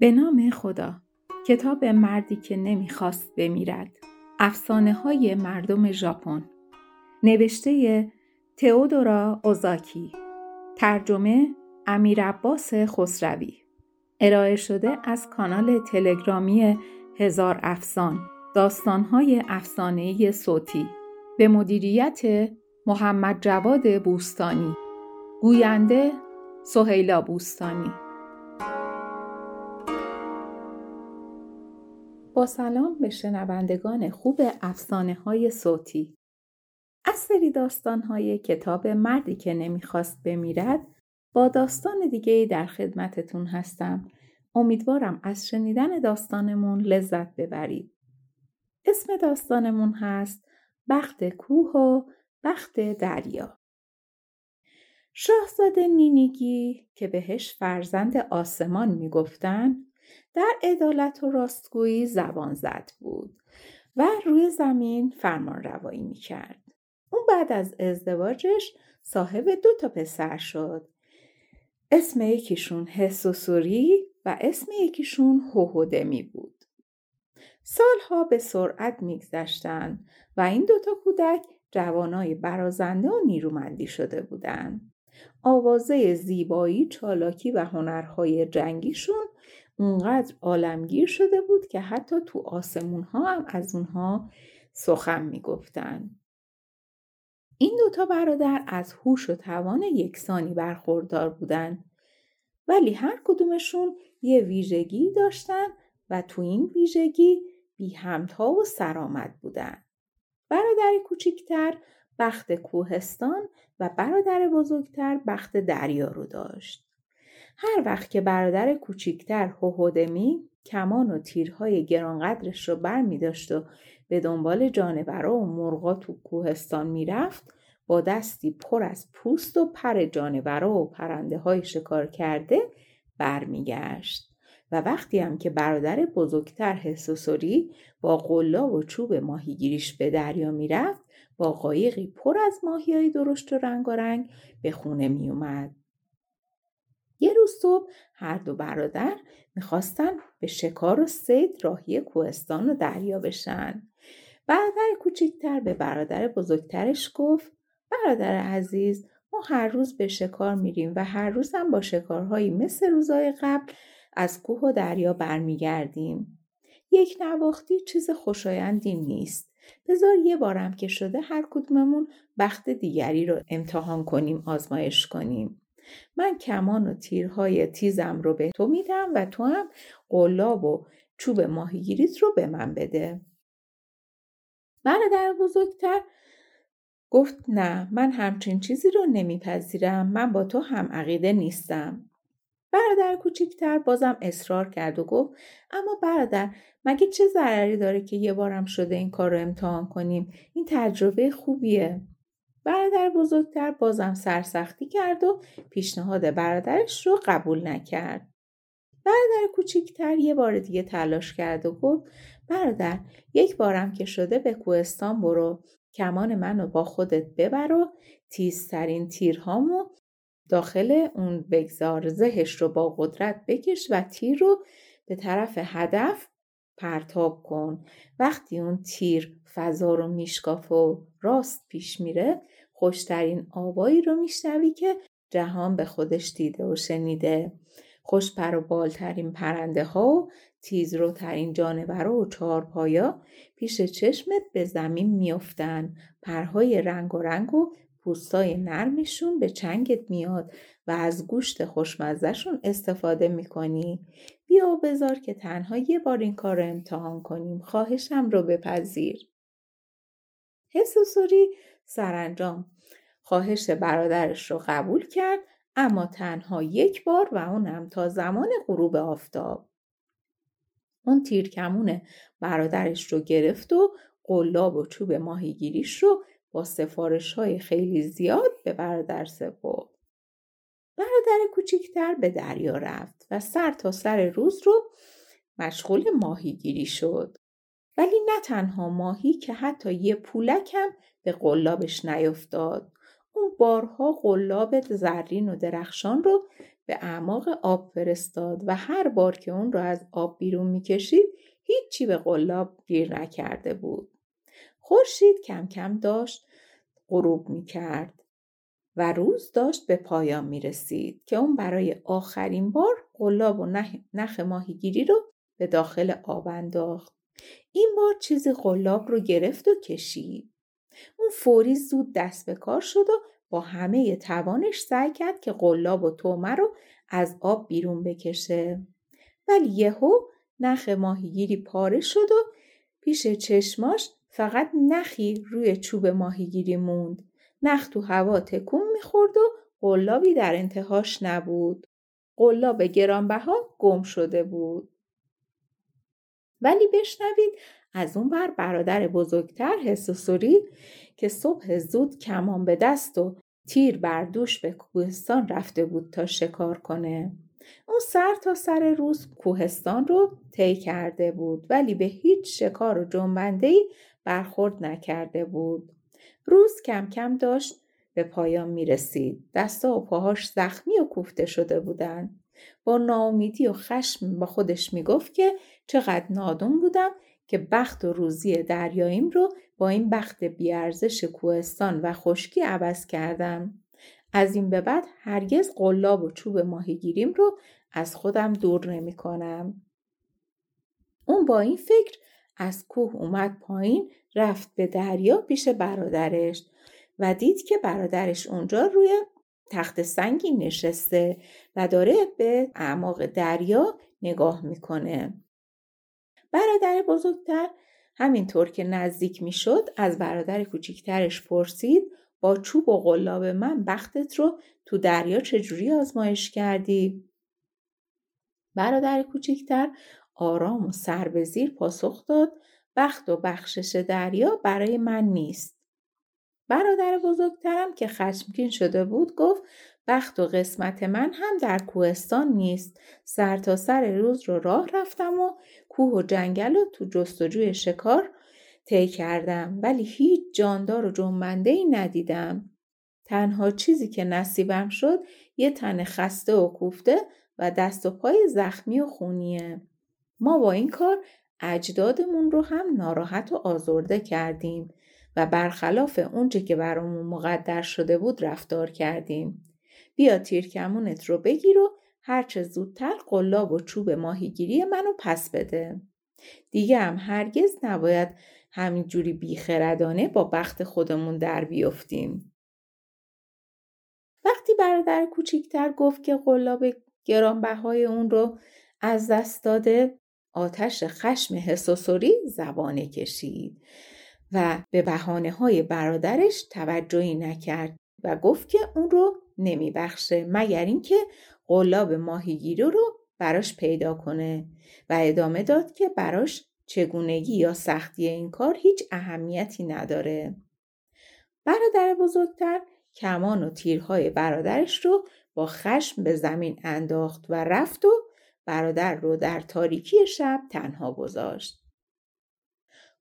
به نام خدا کتاب مردی که نمی‌خواست بمیرد. افسانه های مردم ژاپن. نوشته تئودورا اوزاکی. ترجمه امیر عباس خسروی. ارائه شده از کانال تلگرامی هزار افسان داستانهای افسانه‌ای صوتی. به مدیریت محمد جواد بوستانی. گوینده سهیلا بوستانی. با سلام به شنوندگان خوب افسانه های صوتی. از سری داستان های کتاب مردی که نمی‌خواست بمیرد با داستان دیگه در خدمتتون هستم. امیدوارم از شنیدن داستانمون لذت ببرید. اسم داستانمون هست بخت کوه و بخت دریا. شاهزاده نینیگی که بهش فرزند آسمان می‌گفتن در عدالت و راستگویی زبان زد بود و روی زمین فرمان روایی می کرد. اون بعد از ازدواجش صاحب دو تا پسر شد. اسم یکیشون حسوسوری و اسم یکیشون هوهودمی بود. سالها به سرعت میگذشتند و این دوتا کودک جوانای برازنده و نیرومندی شده بودند. آوازه زیبایی، چالاکی و هنرهای جنگیشون اونقدر عالمگیر شده بود که حتی تو آسمون ها هم از اونها سخن می‌گفتن. این دوتا برادر از هوش و توان یکسانی برخوردار بودن ولی هر کدومشون یه ویژگی داشتن و تو این ویژگی بی همتا و سرآمد بودن. برادر کوچیکتر بخت کوهستان و برادر بزرگتر بخت دریا رو داشت. هر وقت که برادر کوچیکتر هوهودمی کمان و تیرهای گرانقدرش رو بر می داشت و به دنبال جانورا و مرغا تو کوهستان می‌رفت با دستی پر از پوست و پر جانورا و پرنده های شکار کرده برمیگشت و وقتی هم که برادر بزرگتر حسوسوری با قلا و چوب ماهیگیریش به دریا می‌رفت با قایقی پر از ماهی های درشت و رنگ و رنگ به خونه میومد. یه روز صبح هر دو برادر می‌خواستن به شکار و سید راهی کوهستان و دریا بشن. برادر کوچکتر به برادر بزرگترش گفت برادر عزیز ما هر روز به شکار میریم و هر روز هم با شکارهایی مثل روزای قبل از کوه و دریا برمیگردیم. یک نواختی چیز خوشایندی نیست. بذار یه بارم که شده هر کدوممون بخت دیگری رو امتحان کنیم آزمایش کنیم. من کمان و تیرهای تیزم رو به تو میدم و تو هم قلاب و چوب ماهیگیریت رو به من بده. برادر بزرگتر گفت نه من همچین چیزی رو نمیپذیرم من با تو هم عقیده نیستم. برادر کوچیکتر بازم اصرار کرد و گفت اما برادر مگه چه ضرری داره که یه بارم شده این کار رو امتحان کنیم این تجربه خوبیه برادر بزرگتر بازم سرسختی کرد و پیشنهاد برادرش رو قبول نکرد. برادر کوچیکتر یه بار دیگه تلاش کرد و گفت برادر یک بارم که شده به کوهستان برو. کمان منو با خودت ببر و تیزترین تیرهامو داخل اون بگذار. زهش رو با قدرت بکش و تیر رو به طرف هدف پرتاب کن. وقتی اون تیر فضا رو میشکافه و راست پیش میره خوشترین آوایی رو میشنوی که جهان به خودش دیده و شنیده. خوش پر و بالترین پرنده ها و تیزروترین جانور و چارپایا پیش چشمت به زمین میافتن. پرهای رنگ و رنگ و پوستای نرمشون به چنگت میاد و از گوشت خوشمزهشون استفاده می‌کنی. بیا بذار که تنها یه بار این کار رو امتحان کنیم. خواهشم رو بپذیر. حسوسوری سرانجام خواهش برادرش رو قبول کرد اما تنها یک بار و اونم تا زمان غروب آفتاب اون تیرکمون برادرش رو گرفت و قلاب و چوب ماهیگیریش رو با سفارش های خیلی زیاد به برادر سپرد. برادر کوچیکتر به دریا رفت و سر تا سر روز رو مشغول ماهیگیری شد. ولی نه تنها ماهی که حتی یه پولک هم به قلابش نیفتاد. اون بارها قلاب زرین و درخشان رو به اعماق آب فرستاد و هر بار که اون رو از آب بیرون می‌کشید هیچی به قلاب گیر نکرده بود. خورشید کم کم داشت غروب می‌کرد و روز داشت به پایان می رسید که اون برای آخرین بار قلاب و نخ ماهیگیری رو به داخل آب انداخت. این بار چیزی قلاب رو گرفت و کشید. اون فوری زود دست به کار شد و با همه توانش سعی کرد که قلاب و تومه رو از آب بیرون بکشه. ولی یهو نخ ماهیگیری پاره شد و پیش چشماش فقط نخی روی چوب ماهیگیری موند. نخ تو هوا تکون می‌خورد و قلابی در انتهاش نبود. قلاب گرانبها گم شده بود. ولی بشنوید از اون بر برادر بزرگتر حسوسوری که صبح زود کمان به دست و تیر بر دوش به کوهستان رفته بود تا شکار کنه. اون سر تا سر روز کوهستان رو طی کرده بود ولی به هیچ شکار و جنبندهی برخورد نکرده بود. روز کم کم داشت به پایان می رسید. دستا و پاهاش زخمی و کوفته شده بودن. با ناامیدی و خشم با خودش می گفت که چقدر نادون بودم که بخت و روزی دریاییم رو با این بخت بیارزش کوهستان و خشکی عوض کردم. از این به بعد هرگز قلاب و چوب ماهیگیریم رو از خودم دور نمی کنم. اون با این فکر از کوه اومد پایین رفت به دریا پیش برادرش و دید که برادرش اونجا روی تخت سنگی نشسته و داره به اعماق دریا نگاه می‌کنه. برادر بزرگتر همینطور که نزدیک می‌شد از برادر کوچیکترش پرسید با چوب و قلاب من بختت رو تو دریا چجوری آزمایش کردی؟ برادر کوچیکتر آرام و سر به زیر پاسخ داد بخت و بخشش دریا برای من نیست. برادر بزرگترم که خشمگین شده بود گفت بخت و قسمت من هم در کوهستان نیست. سر تا سر روز رو راه رفتم و کوه و جنگل و تو جستجوی شکار طی کردم ولی هیچ جاندار و جنبنده ای ندیدم. تنها چیزی که نصیبم شد یه تن خسته و کوفته و دست و پای زخمی و خونیه. ما با این کار اجدادمون رو هم ناراحت و آزرده کردیم و برخلاف اونچه که برامون مقدر شده بود رفتار کردیم. بیا تیرکمونت رو بگیر و هرچه زودتر قلاب و چوب ماهیگیری منو پس بده. دیگه هم هرگز نباید همینجوری بیخردانه با بخت خودمون در بیفتیم. وقتی برادر کوچیکتر گفت که قلاب گرانبهای اون رو از دست داده آتش خشم حسوسوری زبانه کشید و به بحانه های برادرش توجهی نکرد و گفت که اون رو نمیبخشه مگر اینکه قلاب ماهیگیری رو براش پیدا کنه و ادامه داد که براش چگونگی یا سختی این کار هیچ اهمیتی نداره. برادر بزرگتر کمان و تیرهای برادرش رو با خشم به زمین انداخت و رفت و برادر رو در تاریکی شب تنها گذاشت.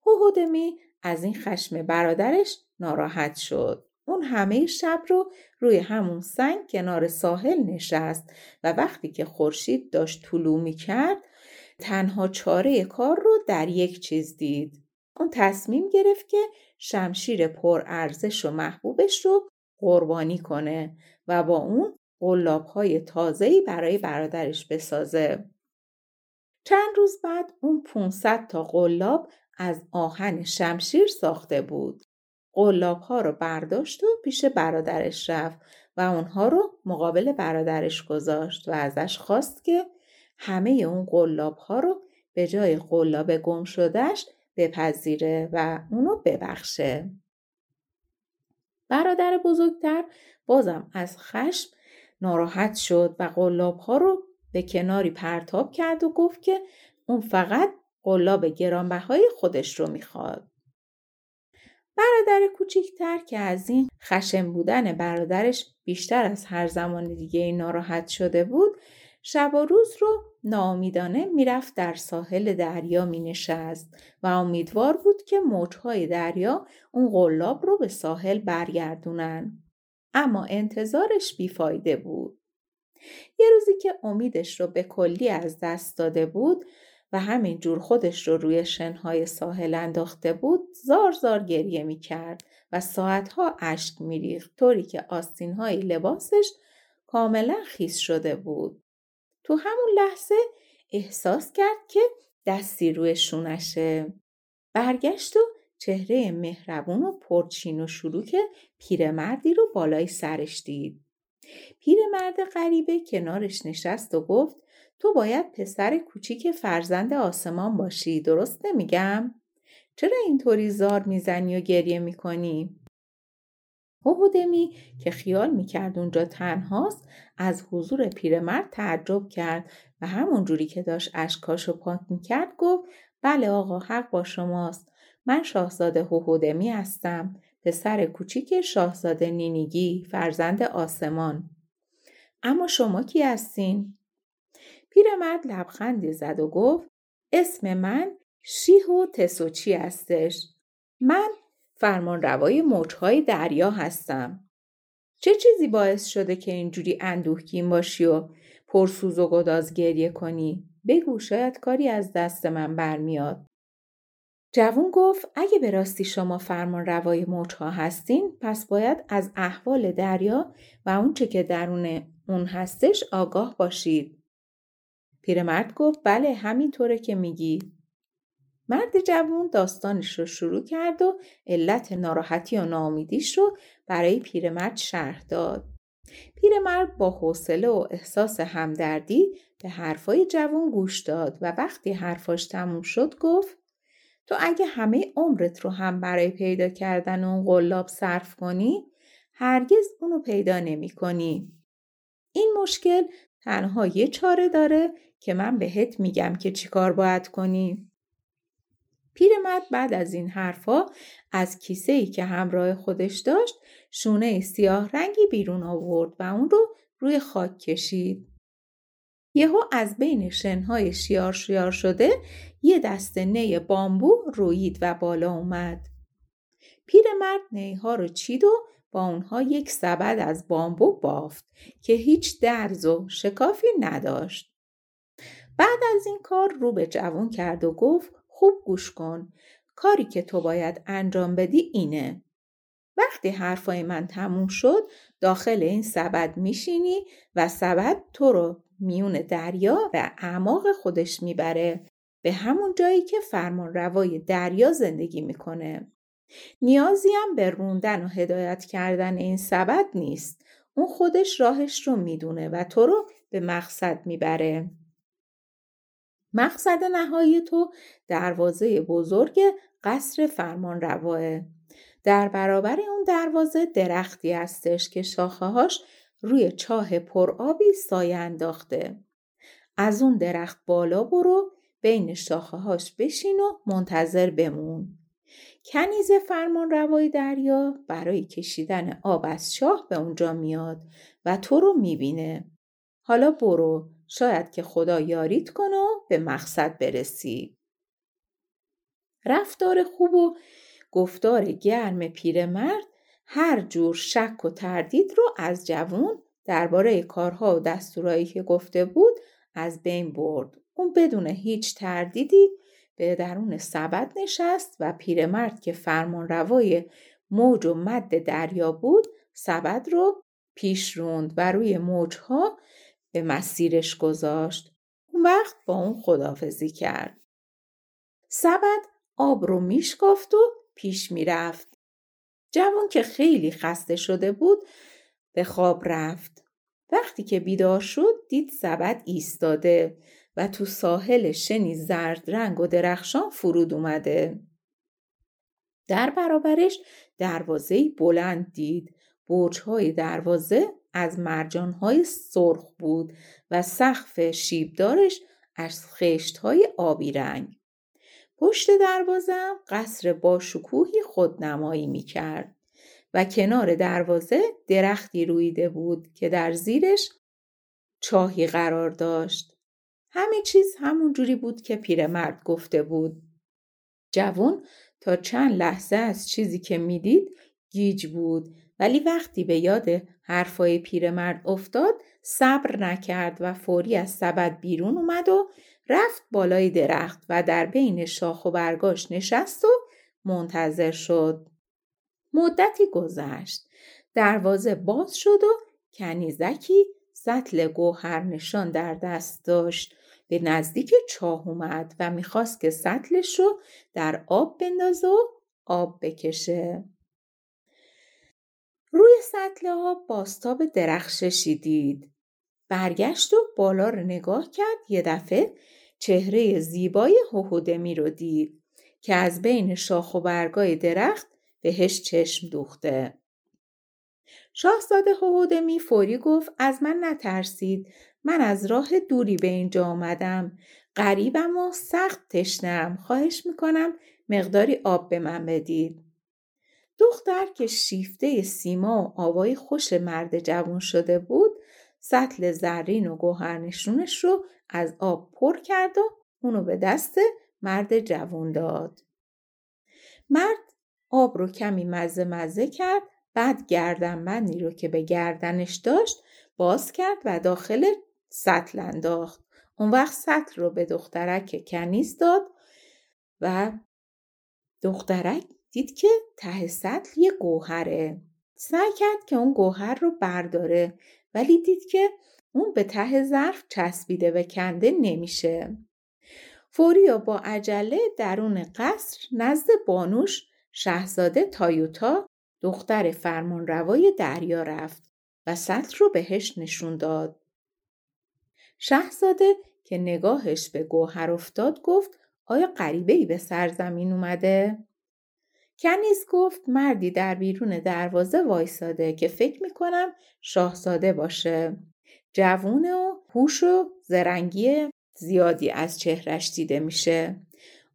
هوهودمی از این خشم برادرش ناراحت شد. اون همه شب رو روی همون سنگ کنار ساحل نشست و وقتی که خورشید داشت طلوع می کرد تنها چاره کار رو در یک چیز دید. اون تصمیم گرفت که شمشیر پر ارزش و محبوبش رو قربانی کنه و با اون قلاب های تازهی برای برادرش بسازه. چند روز بعد اون 500 تا قلاب از آهن شمشیر ساخته بود. قلاب ها رو برداشت و پیش برادرش رفت و اونها رو مقابل برادرش گذاشت و ازش خواست که همه اون قلاب ها رو به جای قلاب گم شدهش بپذیره و اونو ببخشه. برادر بزرگتر بازم از خشم ناراحت شد و قلاب ها رو به کناری پرتاب کرد و گفت که اون فقط قلاب گرانبهای خودش رو می‌خواد. برادر کوچیکتر که از این خشم بودن برادرش بیشتر از هر زمان دیگه ناراحت شده بود شب و روز رو ناامیدانه می‌رفت در ساحل دریا می نشست و امیدوار بود که موجهای دریا اون قلاب رو به ساحل برگردونن. اما انتظارش بیفایده بود. یه روزی که امیدش رو به کلی از دست داده بود و همین جور خودش رو روی شنهای ساحل انداخته بود زار زار گریه می کرد و ساعتها اشک می طوری که آستینهای لباسش کاملا خیس شده بود. تو همون لحظه احساس کرد که دستی روی شونشه. برگشت و چهره مهربون و پرچین و شروع پیرمردی رو بالای سرش دید. پیرمرد غریبه کنارش نشست و گفت تو باید پسر کوچیک فرزند آسمان باشی درست نمیگم؟ چرا اینطوری زار می‌زنی و گریه می‌کنی؟ هوهودمی که خیال می‌کرد اونجا تنهاست از حضور پیرمرد تعجب کرد و همون جوری که داشت اشکاشو پاک می‌کرد گفت بله آقا حق با شماست من شاهزاده هوهودمی هستم پسر کوچیک شاهزاده نینیگی فرزند آسمان اما شما کی هستین پیرمرد لبخندی زد و گفت اسم من شیح و تسوچی هستش. من فرمان روای موجهای دریا هستم. چه چیزی باعث شده که اینجوری اندوهگین باشی و پرسوز و گداز گریه کنی؟ بگو شاید کاری از دست من برمیاد. جوون گفت اگه به راستی شما فرمان روای موجها هستین پس باید از احوال دریا و اونچه که درون اون هستش آگاه باشید. پیرمرد گفت بله همینطوره که میگی. مرد جوون داستانش رو شروع کرد و علت ناراحتی و ناامیدیش رو برای پیرمرد شرح داد. پیرمرد با حوصله و احساس همدردی به حرفای جوون گوش داد و وقتی حرفاش تموم شد گفت تو اگه همه عمرت رو هم برای پیدا کردن اون قلاب صرف کنی هرگز اونو پیدا نمی کنی. این مشکل تنها یه چاره داره که من بهت میگم که چیکار باید کنی. پیرمرد بعد از این حرفا از کیسه ای که همراه خودش داشت شونه سیاه رنگی بیرون آورد و اون رو روی خاک کشید. یهو از بین شنهای شیار شیار شده یه دسته نی بامبو رویید و بالا اومد. پیرمرد نیها رو چید و با اونها یک سبد از بامبو بافت که هیچ درز و شکافی نداشت. بعد از این کار رو به جوان کرد و گفت خوب گوش کن. کاری که تو باید انجام بدی اینه. وقتی حرفای من تموم شد داخل این سبد میشینی و سبد تو رو میون دریا و اعماق خودش می‌بره به همون جایی که فرمان روای دریا زندگی می‌کنه. نیازی هم به روندن و هدایت کردن این سبد نیست. اون خودش راهش رو می‌دونه و تو رو به مقصد می‌بره. مقصد نهایی تو دروازه بزرگ قصر فرمان رواه. در برابر اون دروازه درختی هستش که شاخه هاش روی چاه پرآبی سایه انداخته. از اون درخت بالا برو بین شاخه هاش بشین و منتظر بمون. کنیز فرمان روای دریا برای کشیدن آب از شاه به اونجا میاد و تو رو می‌بینه. حالا برو شاید که خدا یاریت کنه و به مقصد برسی. رفتار خوب و گفتار گرم پیرمرد هر جور شک و تردید رو از جوون درباره کارها و دستورایی که گفته بود از بین برد. اون بدون هیچ تردیدی به درون سبد نشست و پیرمرد که فرمان روای موج و مد دریا بود سبد رو پیش روند و روی موجها به مسیرش گذاشت. اون وقت با اون خدافزی کرد. سبد آب رو میشکافت و پیش می‌رفت. جوان که خیلی خسته شده بود به خواب رفت. وقتی که بیدار شد دید سبد ایستاده و تو ساحل شنی زرد رنگ و درخشان فرود اومده. در برابرش دروازه بلند دید. برجهای دروازه از مرجانهای سرخ بود و سقف شیبدارش از خشتهای آبی رنگ. پشت دروازه قصر با شکوهی خودنمایی می کرد و کنار دروازه درختی رویده بود که در زیرش چاهی قرار داشت. همه چیز همون جوری بود که پیرمرد گفته بود. جوون تا چند لحظه از چیزی که می‌دید گیج بود ولی وقتی به یاد حرفای پیرمرد افتاد صبر نکرد و فوری از سبد بیرون اومد و رفت بالای درخت و در بین شاخ و برگاش نشست و منتظر شد. مدتی گذشت. دروازه باز شد و کنیزکی سطل گوهر نشان در دست داشت. به نزدیک چاه اومد و می‌خواست که سطلش رو در آب بندازه و آب بکشه. روی سطل آب باستاب درخششی دید. برگشت و بالا رو نگاه کرد یه دفعه چهره زیبای هوهودمی رو دید که از بین شاخ و برگای درخت بهش چشم دوخته. شاهزاده هوهودمی فوری گفت از من نترسید من از راه دوری به اینجا آمدم غریبم و سخت تشنم خواهش می‌کنم مقداری آب به من بدید دختر که شیفته سیما و آوای خوش مرد جوان شده بود سطل زرین و گوهرنشونش رو از آب پر کرد و اونو به دست مرد جوان داد. مرد آب رو کمی مزه مزه کرد بعد گردنبندی رو که به گردنش داشت باز کرد و داخل سطل انداخت. اون وقت سطل رو به دخترک کنیز داد و دخترک دید که ته سطل یه گوهره. سعی کرد که اون گوهر رو برداره ولی دید که اون به ته ظرف چسبیده و کنده نمیشه. فوریا با عجله درون قصر نزد بانوش شهزاده تایوتا دختر فرمانروای دریا رفت و سطل رو بهش نشون داد. شهزاده که نگاهش به گوهر افتاد گفت آیا غریبه ای به سرزمین اومده؟ کنیز گفت مردی در بیرون دروازه وایساده که فکر می‌کنم شاهزاده باشه. جوون و هوش و زرنگی زیادی از چهرش دیده میشه.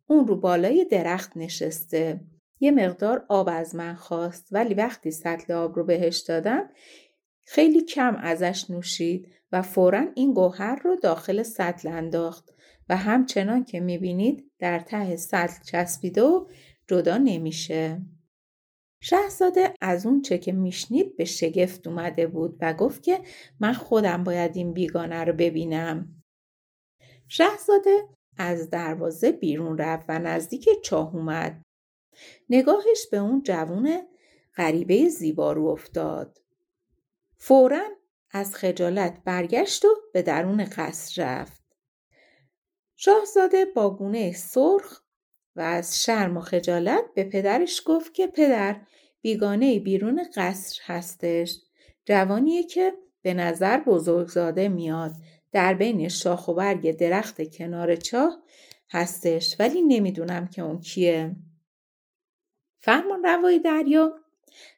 اون رو بالای درخت نشسته. یه مقدار آب از من خواست ولی وقتی سطل آب رو بهش دادم خیلی کم ازش نوشید و فورا این گوهر رو داخل سطل انداخت و همچنان که می‌بینید در ته سطل چسبیده و جدا نمیشه. شهزاده از اون چه که میشنید به شگفت اومده بود و گفت که من خودم باید این بیگانه رو ببینم. شهزاده از دروازه بیرون رفت و نزدیک چاه اومد. نگاهش به اون جوون غریبه زیبارو افتاد. فورا از خجالت برگشت و به درون قصر رفت. شاهزاده با گونه سرخ و از شرم و خجالت به پدرش گفت که پدر بیگانه بیرون قصر هستش. جوانیه که به نظر بزرگزاده میاد. در بین شاخ و برگ درخت کنار چاه هستش ولی نمی‌دونم که اون کیه. فرمان روای دریا.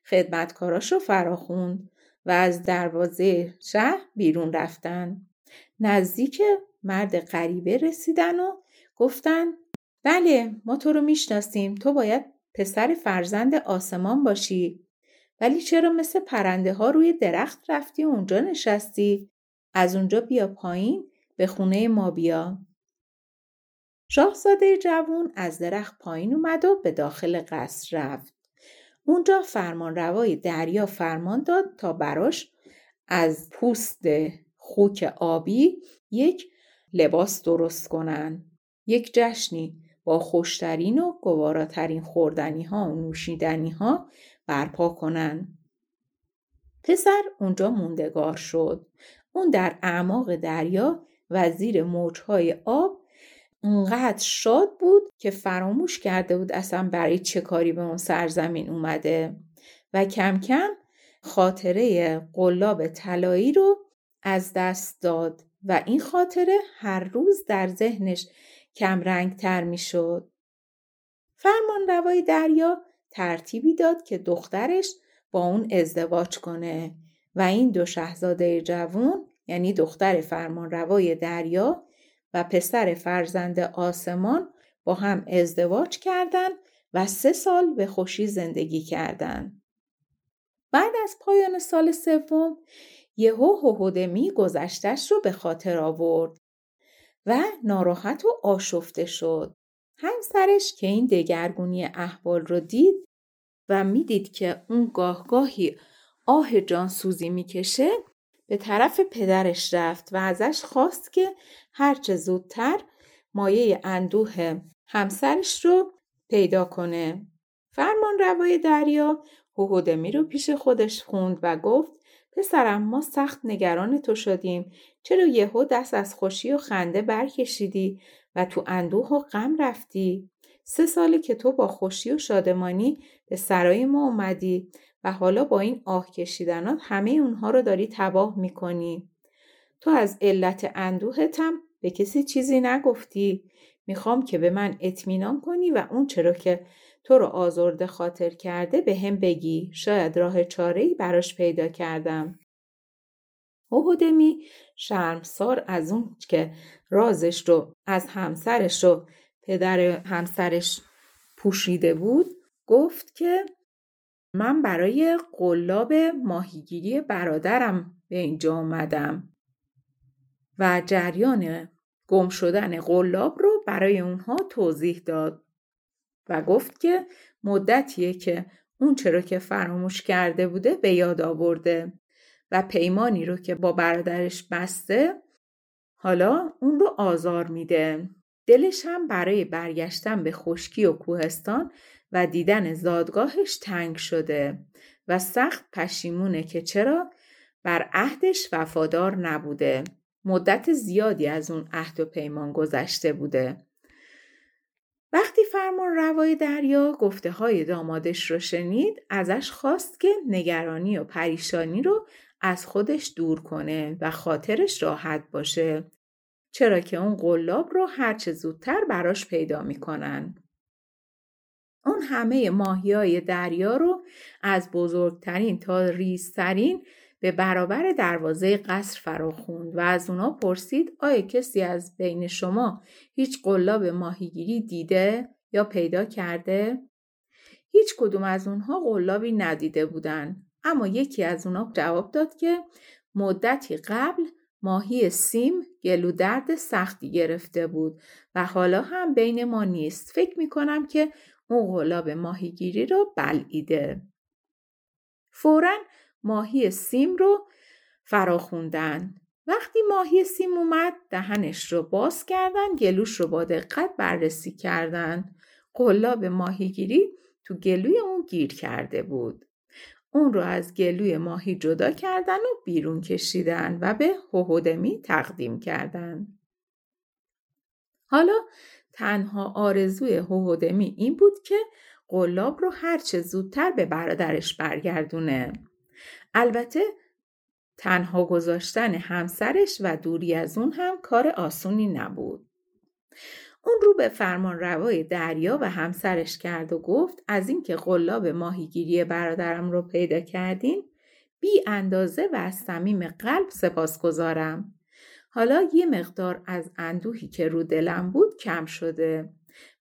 خدمتکاراشو فراخوند و از دروازه شهر بیرون رفتن. نزدیک مرد غریبه رسیدن و گفتن بله ما تو رو می‌شناسیم. تو باید پسر فرزند آسمان باشی. ولی چرا مثل پرنده ها روی درخت رفتی و اونجا نشستی؟ از اونجا بیا پایین به خونه ما بیا. شاهزاده جوون از درخت پایین اومد و به داخل قصر رفت. اونجا فرمان روای دریا فرمان داد تا براش از پوست خوک آبی یک لباس درست کنن. یک جشنی. با خوشترین و گواراترین خوردنی ها و نوشیدنی ها برپا کنن. پسر اونجا موندگار شد. اون در اعماق دریا و زیر موجهای آب اونقدر شاد بود که فراموش کرده بود اصلا برای چه کاری به اون سرزمین اومده و کم کم خاطره قلاب طلایی رو از دست داد و این خاطره هر روز در ذهنش کم رنگ تر می شد. فرمان روای دریا ترتیبی داد که دخترش با اون ازدواج کنه و این دو شهزاده جوون یعنی دختر فرمان روای دریا و پسر فرزند آسمان با هم ازدواج کردند و سه سال به خوشی زندگی کردند. بعد از پایان سال سوم یهو هوهودمی گذشتش رو به خاطر آورد و ناراحت و آشفته شد. همسرش که این دگرگونی احوال رو دید و می‌دید که اون گاه گاهی آه جان سوزی می‌کشه به طرف پدرش رفت و ازش خواست که هرچه زودتر مایه اندوه همسرش رو پیدا کنه. فرمان روای دریا هوهودمی رو پیش خودش خوند و گفت پسرم ما سخت نگران تو شدیم. چرا یهو دست از خوشی و خنده برکشیدی و تو اندوه و غم رفتی؟ سه سالی که تو با خوشی و شادمانی به سرای ما اومدی و حالا با این آه کشیدنات همه اونها رو داری تباه می‌کنی. تو از علت اندوهتم به کسی چیزی نگفتی. می‌خوام که به من اطمینان کنی و اون چرا که تو رو آزرده خاطر کرده به هم بگی. شاید راه چاره براش پیدا کردم. اوهدمی شرمسار از اون که رازش رو از همسرش رو پدر همسرش پوشیده بود گفت که من برای قلاب ماهیگیری برادرم به اینجا آمدم و جریان گم شدن قلاب رو برای اونها توضیح داد. و گفت که مدتیه که اون چرا که فراموش کرده بوده به یاد آورده و پیمانی رو که با برادرش بسته حالا اون رو آزار میده. دلش هم برای برگشتن به خشکی و کوهستان و دیدن زادگاهش تنگ شده و سخت پشیمونه که چرا بر عهدش وفادار نبوده. مدت زیادی از اون عهد و پیمان گذشته بوده. وقتی فرمان روای دریا گفته های دامادش رو شنید ازش خواست که نگرانی و پریشانی رو از خودش دور کنه و خاطرش راحت باشه چرا که اون قلاب رو هرچه زودتر براش پیدا می‌کنن. اون همه ماهی های دریا رو از بزرگترین تا ریزترین به برابر دروازه قصر فراخوند و از اونا پرسید آیا کسی از بین شما هیچ قلاب ماهیگیری دیده یا پیدا کرده؟ هیچ کدوم از اونها قلابی ندیده بودن اما یکی از اونها جواب داد که مدتی قبل ماهی سیم گلو درد سختی گرفته بود و حالا هم بین ما نیست. فکر می کنم که اون قلاب ماهیگیری رو بلعیده. فورا ماهی سیم رو فراخوندن. وقتی ماهی سیم اومد دهنش رو باز کردن گلوش رو با دقت بررسی کردن. قلاب ماهیگیری تو گلوی اون گیر کرده بود. اون رو از گلوی ماهی جدا کردن و بیرون کشیدن و به هوهدمی تقدیم کردن. حالا تنها آرزوی هوهدمی این بود که قلاب رو هرچه زودتر به برادرش برگردونه. البته تنها گذاشتن همسرش و دوری از اون هم کار آسونی نبود. اون رو به فرمان روای دریا و همسرش کرد و گفت از اینکه قلاب ماهیگیری برادرم رو پیدا کردین بی اندازه و از صمیم قلب سپاس گذارم. حالا یه مقدار از اندوهی که رو دلم بود کم شده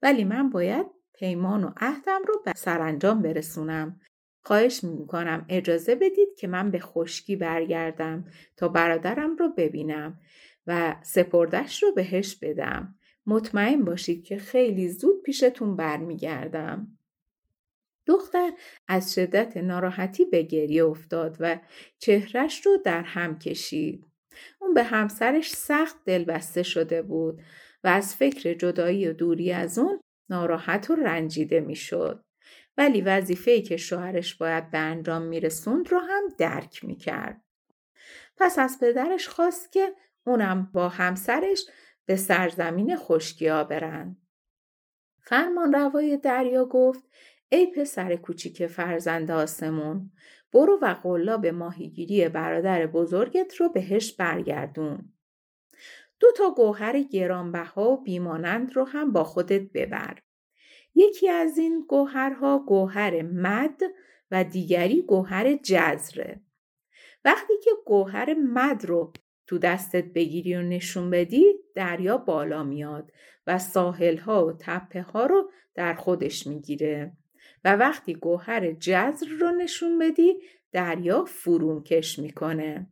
ولی من باید پیمان و عهدم رو به سرانجام برسونم خواهش می‌کنم اجازه بدید که من به خشکی برگردم تا برادرم رو ببینم و سپردش رو بهش بدم. مطمئن باشید که خیلی زود پیشتون برمیگردم. دختر از شدت ناراحتی به گریه افتاد و چهرش رو در هم کشید. اون به همسرش سخت دلبسته شده بود و از فکر جدایی و دوری از اون ناراحت و رنجیده می‌شد. ولی وظیفه‌ای که شوهرش باید به انجام میرسوند رو هم درک می‌کرد. پس از پدرش خواست که اونم با همسرش به سرزمین خشکیا برند. فرمان روای دریا گفت ای پسر کوچیک فرزند آسمون برو و قلاب ماهیگیری برادر بزرگت رو بهش برگردون. دو تا گوهر گرانبها و بیمانند رو هم با خودت ببر. یکی از این گوهرها گوهر مد و دیگری گوهر جزره. وقتی که گوهر مد رو تو دستت بگیری و نشون بدی دریا بالا میاد و ساحل ها و تپه ها رو در خودش می‌گیره و وقتی گوهر جزر رو نشون بدی دریا فرون کش می‌کنه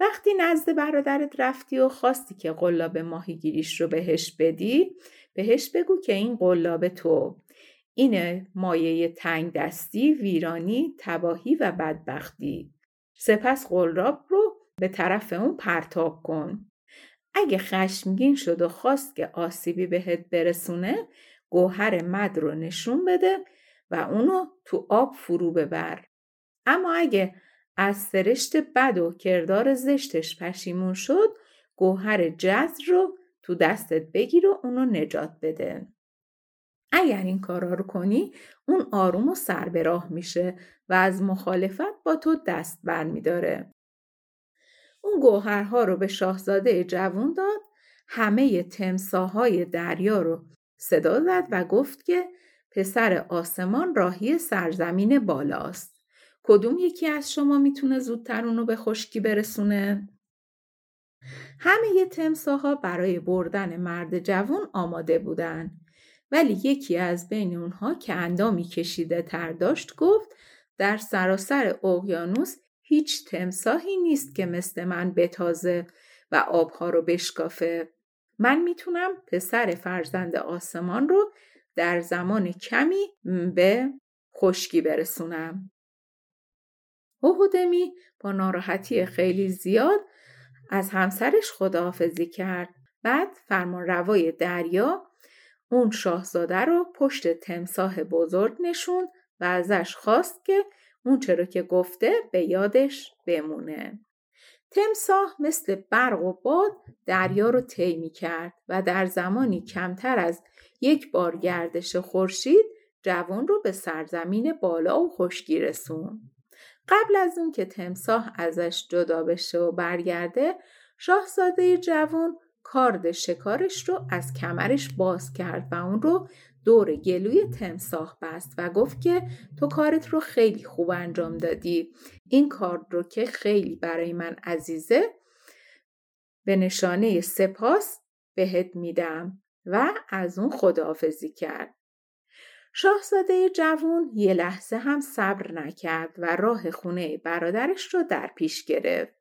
وقتی نزد برادرت رفتی و خواستی که قلاب ماهیگیریش رو بهش بدی بهش بگو که این قلاب تو اینه مایه تنگ دستی، ویرانی، تباهی و بدبختی. سپس قلاب رو به طرف اون پرتاب کن. اگه خشمگین شد و خواست که آسیبی بهت برسونه گوهر مد رو نشون بده و اونو تو آب فرو ببر. اما اگه از سرشت بد و کردار زشتش پشیمون شد گوهر جزر رو تو دستت بگیر و اونو نجات بده. اگر این کارا رو کنی اون آروم و سر به راه میشه و از مخالفت با تو دست بر میداره. اون گوهرها رو به شاهزاده جوون داد همه تمساهای دریا رو صدا زد و گفت که پسر آسمان راهی سرزمین بالاست. کدوم یکی از شما می‌تونه زودتر اونو به خشکی برسونه؟ همه تمساها برای بردن مرد جوان آماده بودن. ولی یکی از بین اونها که اندامی کشیده تر داشت گفت در سراسر اقیانوس هیچ تمساهی نیست که مثل من بتازه و آبها رو بشکافه. من می‌تونم پسر فرزند آسمان رو در زمان کمی به خشکی برسونم. اوهودمی با ناراحتی خیلی زیاد از همسرش خداحافظی کرد. بعد فرمان روای دریا اون شاهزاده رو پشت تمساه بزرگ نشون و ازش خواست که اون چرا که گفته به یادش بمونه. تمساه مثل برق و باد دریا رو طی کرد و در زمانی کمتر از یک بار گردش خورشید جوان رو به سرزمین بالا و خشکی رسون. قبل از اون که تمساه ازش جدا بشه و برگرده شاهزاده جوان کارد شکارش رو از کمرش باز کرد و اون رو دور گلوی تمساح بست و گفت که تو کارت رو خیلی خوب انجام دادی. این کار رو که خیلی برای من عزیزه به نشانه سپاس بهت میدم. و از اون خداحافظی کرد. شاهزاده جوون یه لحظه هم صبر نکرد و راه خونه برادرش رو در پیش گرفت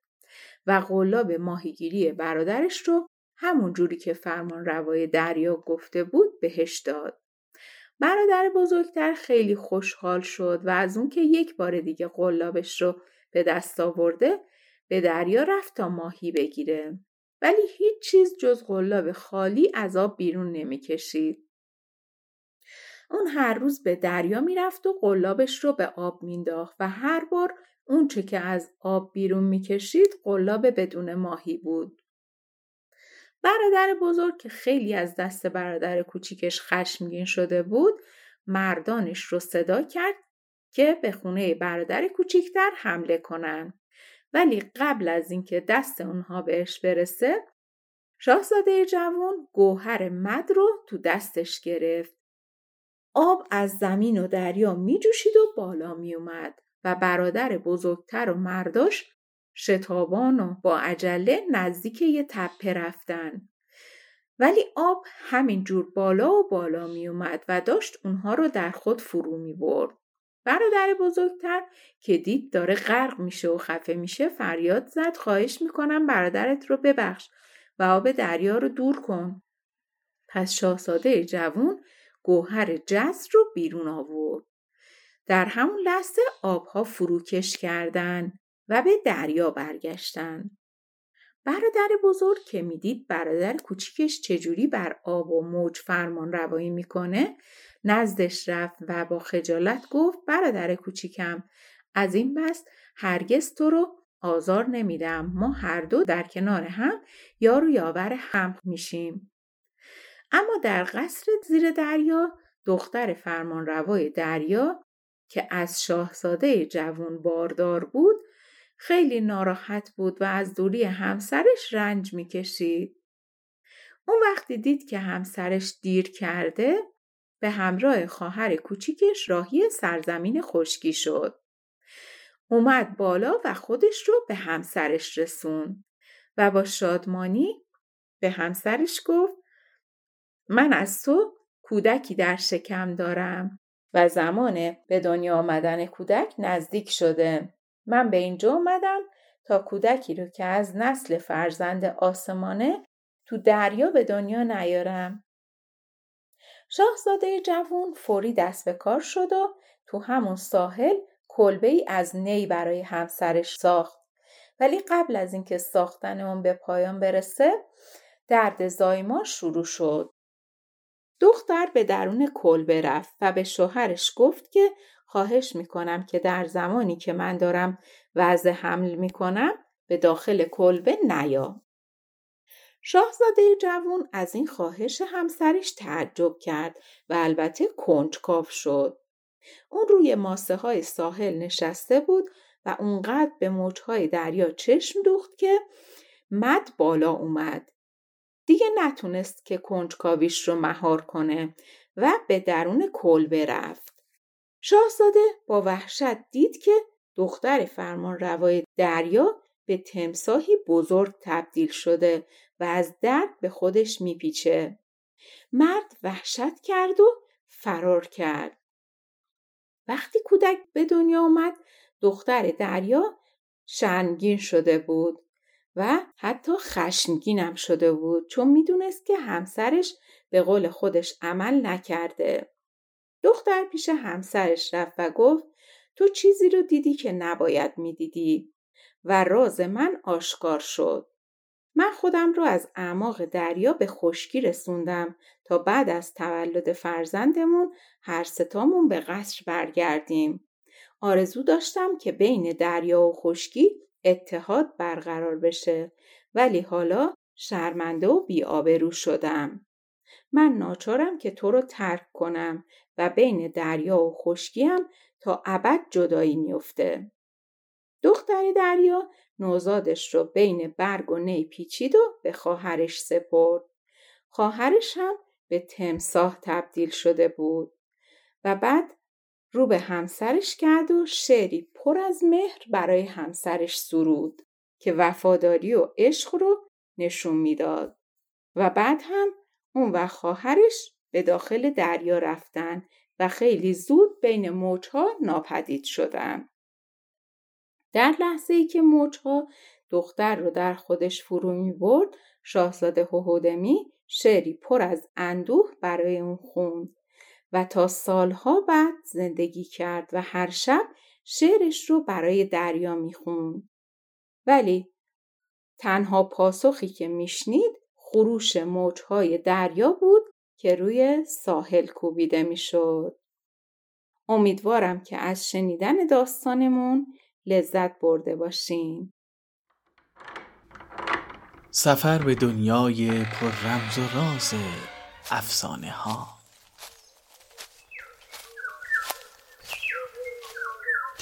و قلاب ماهیگیری برادرش رو همون جوری که فرمان روای دریا گفته بود بهش داد. برادر بزرگتر خیلی خوشحال شد و از اون که یک بار دیگه قلابش رو به دست آورده به دریا رفت تا ماهی بگیره. ولی هیچ چیز جز قلاب خالی از آب بیرون نمی‌کشید. اون هر روز به دریا می‌رفت و قلابش رو به آب مینداخت و هر بار اونچه که از آب بیرون می‌کشید قلاب بدون ماهی بود. برادر بزرگ که خیلی از دست برادر کوچیکش خشمگین شده بود مردانش رو صدا کرد که به خونه برادر کوچیکتر حمله کنن. ولی قبل از اینکه دست اونها بهش برسه شاهزاده جوان گوهر مد رو تو دستش گرفت. آب از زمین و دریا می جوشید و بالا می اومد و برادر بزرگتر و مرداش شتابان و با عجله نزدیک یه تپه رفتن. ولی آب همین جور بالا و بالا می اومد و داشت اونها رو در خود فرو می برد. برادر بزرگتر که دید داره غرق میشه و خفه میشه فریاد زد خواهش می‌کنم برادرت رو ببخش و آب دریا رو دور کن. پس شاهزاده جوون گوهر جز رو بیرون آورد. در همون لحظه آبها فروکش کردند و به دریا برگشتن. برادر بزرگ که می‌دید برادر کوچیکش چجوری بر آب و موج فرمان روایی می‌کنه نزدش رفت و با خجالت گفت برادر کوچیکم از این بس هرگز تو رو آزار نمیدم ما هر دو در کنار هم یارو یاور هم میشیم اما در قصر زیر دریا دختر فرمان روای دریا که از شاهزاده جوون باردار بود خیلی ناراحت بود و از دوری همسرش رنج می‌کشید. اون وقتی دید که همسرش دیر کرده به همراه خواهر کوچیکش راهی سرزمین خشکی شد. اومد بالا و خودش رو به همسرش رسون و با شادمانی به همسرش گفت من از تو کودکی در شکم دارم و زمان به دنیا آمدن کودک نزدیک شده. من به اینجا اومدم تا کودکی رو که از نسل فرزند آسمانه تو دریا به دنیا نیارم. شاهزاده جوون فوری دست به کار شد و تو همون ساحل کلبه ای از نی برای همسرش ساخت ولی قبل از اینکه ساختن اون به پایان برسه درد زایما شروع شد دختر به درون کلبه رفت و به شوهرش گفت که خواهش می‌کنم که در زمانی که من دارم وضع حمل می‌کنم به داخل کلبه نیا. شاهزاده جوون از این خواهش همسرش تعجب کرد و البته کنجکاو شد. اون روی ماسه های ساحل نشسته بود و اونقدر به موجهای دریا چشم دوخت که مد بالا اومد. دیگه نتونست که کنجکاویش رو مهار کنه و به درون کلبه رفت. شاهزاده با وحشت دید که دختر فرمان روای دریا به تمساهی بزرگ تبدیل شده و از درد به خودش میپیچه. مرد وحشت کرد و فرار کرد. وقتی کودک به دنیا آمد دختر دریا شنگین شده بود و حتی خشمگینم شده بود چون می‌دونست که همسرش به قول خودش عمل نکرده. دختر پیش همسرش رفت و گفت تو چیزی رو دیدی که نباید می‌دیدی و راز من آشکار شد. من خودم رو از اعماق دریا به خشکی رسوندم تا بعد از تولد فرزندمون هر ستامون به قصر برگردیم. آرزو داشتم که بین دریا و خشکی اتحاد برقرار بشه ولی حالا شرمنده و بیآبرو شدم. من ناچارم که تو رو ترک کنم و بین دریا و خشکیم تا ابد جدایی میفته. دختر دریا نوزادش رو بین برگ و نی پیچید و به خواهرش سپرد. خواهرش هم به تمساه تبدیل شده بود و بعد رو به همسرش کرد و شعری پر از مهر برای همسرش سرود که وفاداری و عشق رو نشون می‌داد و بعد هم اون و خواهرش به داخل دریا رفتن و خیلی زود بین موجها ناپدید شدن. در لحظه ای که موجها دختر رو در خودش فرو می برد شاهزاده هوهودمی شعری پر از اندوه برای اون خوند و تا سالها بعد زندگی کرد و هر شب شعرش رو برای دریا می‌خوند. ولی تنها پاسخی که میشنید خروش موجهای دریا بود که روی ساحل کوبیده می‌شد. امیدوارم که از شنیدن داستانمون لذت برده باشین. سفر به دنیای پر رمز و راز افسانه ها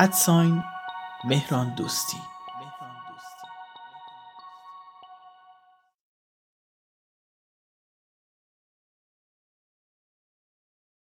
ادساین مهران دوستی.